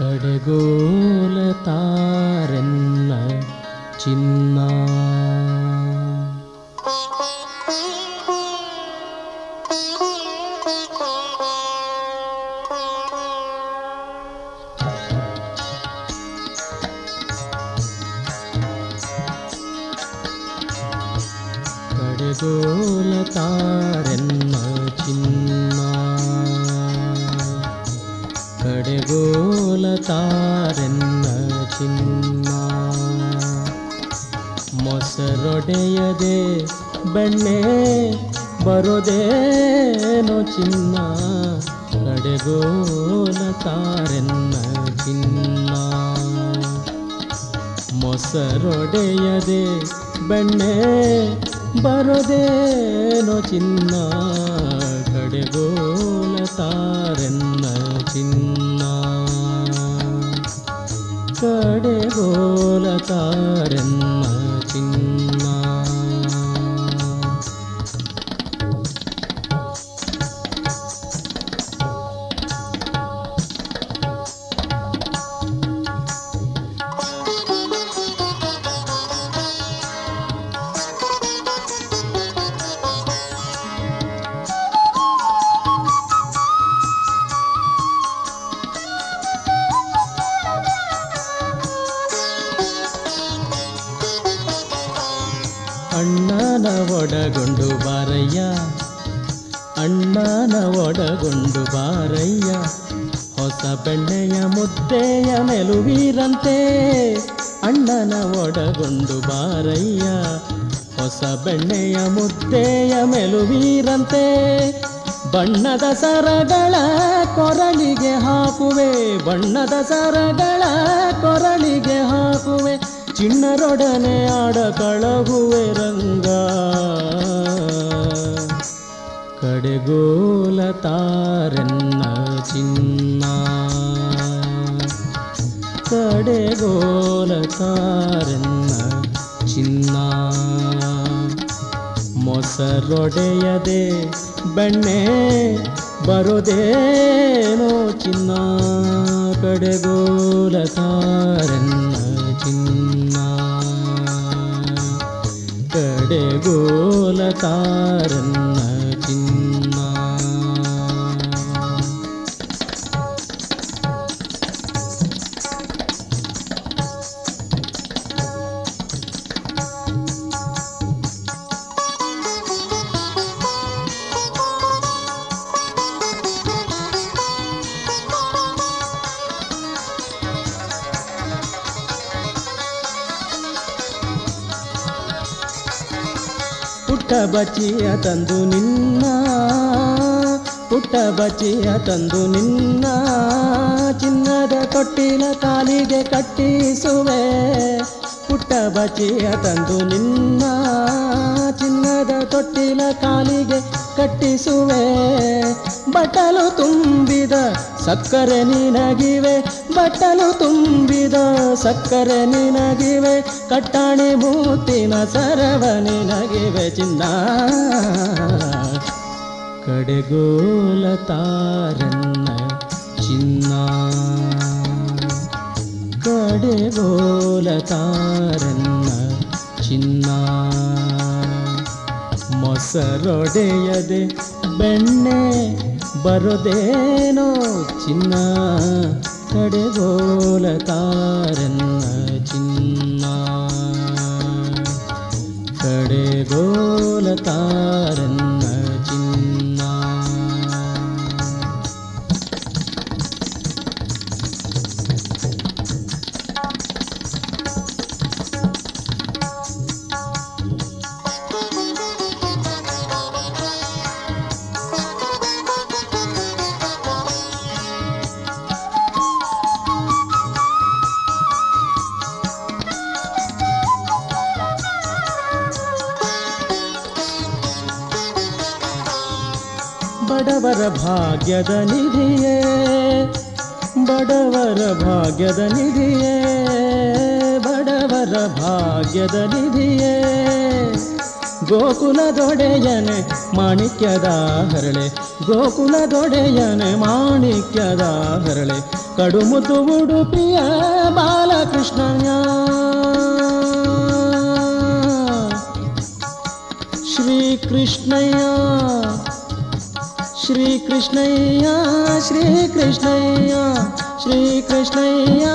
गडगोलारिन्ना गडे गोल तारण चिन्ना। ತಾರೆನ್ನ ಚಿನ್ನ. ಮೊಸರೊಡೆಯದೆ ಬೆಣ್ಣೆ ಬರೋದೇನೋ ಚಿನ್ನ. ಕಡೆಗೋಲ ತಾರೆನ್ನ ಚಿನ್ನ. ಮೊಸರೊಡೆಯದೆ ಬೆಣ್ಣೆ ಬರೋದೇನೋ ಚಿನ್ನ. ಕಡೆಗೋಲ ತಾರೆನ್ನ ಚಿನ್ನ. डे भोलकारम् ಒಡಗೊಂಡು ಬಾರಯ್ಯ. ಅಣ್ಣನ ಒಡಗೊಂಡು ಬಾರಯ್ಯ. ಹೊಸ ಬೆಣ್ಣೆಯ ಮುದ್ದೆಯ ಮೆಲುವೀರಂತೆ ಅಣ್ಣನ ಒಡಗೊಂಡು ಬಾರಯ್ಯ. ಹೊಸ ಬೆಣ್ಣೆಯ ಮುದ್ದೆಯ ಮೆಲುವೀರಂತೆ ಬಣ್ಣದ ಸರಗಳ ಕೊರಳಿಗೆ ಹಾಕುವೆ. ಬಣ್ಣದ ಸರಗಳ ಕೊರಳಿಗೆ ಹಾಕುವೆ. ಚಿಣ್ಣರೊಡನೆ ಆಡ ಕಳಗುವೆ ರಂಗ. ಕಡೆಗೋಲ ತಾರೆನ್ನ ಚಿನ್ನ. ಕಡೆಗೋಲ ತಾರೆನ್ನ ಚಿನ್ನ. ಮೊಸರೊಡೆಯದೆ ಬೆಣ್ಣೆ ಬರೋದೇನೋ ಚಿನ್ನ. ಕಡೆಗೋಲ ತಾರೆನ್ನ गडे गोलकारन् ಪುಟ್ಟ ಬಚ್ಚಿಯ ತಂದು ನಿನ್ನ, ಪುಟ್ಟ ಬಚ್ಚಿಯ ತಂದು ನಿನ್ನ, ಚಿನ್ನದ ತೊಟ್ಟಿನ ಕಾಲಿಗೆ ಕಟ್ಟಿಸುವೆ. ಪುಟ್ಟ ಬಚ್ಚಿಯ ತಂದು ನಿನ್ನ, ಚಿನ್ನದ ತೊಟ್ಟಿನ ಕಾಲಿಗೆ ಕಟ್ಟಿಸುವೆ. ಬಟ್ಟಲು ತುಂಬಿದ ಸಕ್ಕರೆ ನಿನಗಿವೆ, ಬಟ್ಟಲು ತುಂಬಿದ ಸಕ್ಕರೆ ನಿನಗಿವೆ, ಕಟ್ಟಾಣಿ ಮೂತಿನ ಸರವ ನಿನಗಿವೆ ಚಿನ್ನ. ಕಡೆಗೋಲ ತಾರನ್ನ ಚಿನ್ನ. ಕಡೆಗೋಲ ತಾರನ್ನ ಚಿನ್ನ. ಮೊಸರೊಡೆಯದೆ ಬೆಣ್ಣೆ ಬರೋದೇನೋ ಚಿನ್ನ. करे रोल तारन् चिन्ना करे ಬಡವರ ಭಾಗ್ಯದ ನಿಧಿಯೇ ಬಡವರ ಭಾಗ್ಯದ ನಿಧಿಯೇ ಬಡವರ ಭಾಗ್ಯದ ನಿಧಿಯೇ ಗೋಕುಲದೊಡೆಯನೆ ಮಾಣಿಕ್ಯದ ಹರಳೆ ಗೋಕುಲದೊಡೆಯನೆ ಮಾಣಿಕ್ಯದ ಹರಳೆ ಕಡುಮುದ್ದು ಉಡುಪಿಯ ಬಾಲಕೃಷ್ಣಯ್ಯ ಶ್ರೀಕೃಷ್ಣಯ್ಯ ಶ್ರೀಕೃಷ್ಣಯ್ಯ ಶ್ರೀಕೃಷ್ಣಯ್ಯ ಶ್ರೀಕೃಷ್ಣಯ್ಯ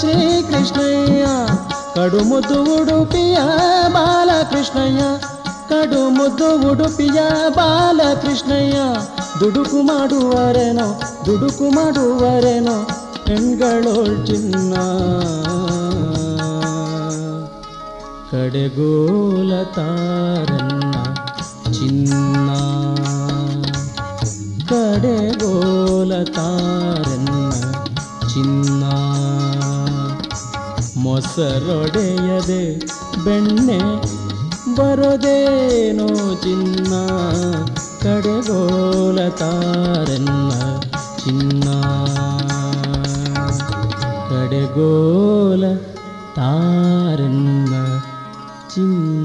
ಶ್ರೀಕೃಷ್ಣಯ್ಯ ಕಡುಮುದ್ದು ಉಡುಪಿಯ ಬಾಲಕೃಷ್ಣಯ್ಯ ಕಡುಮುದ್ದು ಉಡುಪಿಯ ಬಾಲಕೃಷ್ಣಯ್ಯ ದುಡುಕು ಮಾಡುವರೇನೋ ದುಡುಕು ಮಾಡುವರೇನೋ ಹೆಣ್ಗಳೋಳ್ ಚಿನ್ನ ಕಡೆಗೋಲ ತಾರನ್ನ ಚಿನ್ನ ಕಡೆಗೋಲ ತಾರನ್ನ ಚಿನ್ನ ಮೊಸರೊಡೆಯದೆ ಬೆಣ್ಣೆ ಬರೋದೇನೋ ಚಿನ್ನ ಕಡೆಗೋಲ ತಾರನ್ನ ಚಿನ್ನ ಕಡೆಗೋಲ ತಾರನ್ನ ಚಿನ್ನ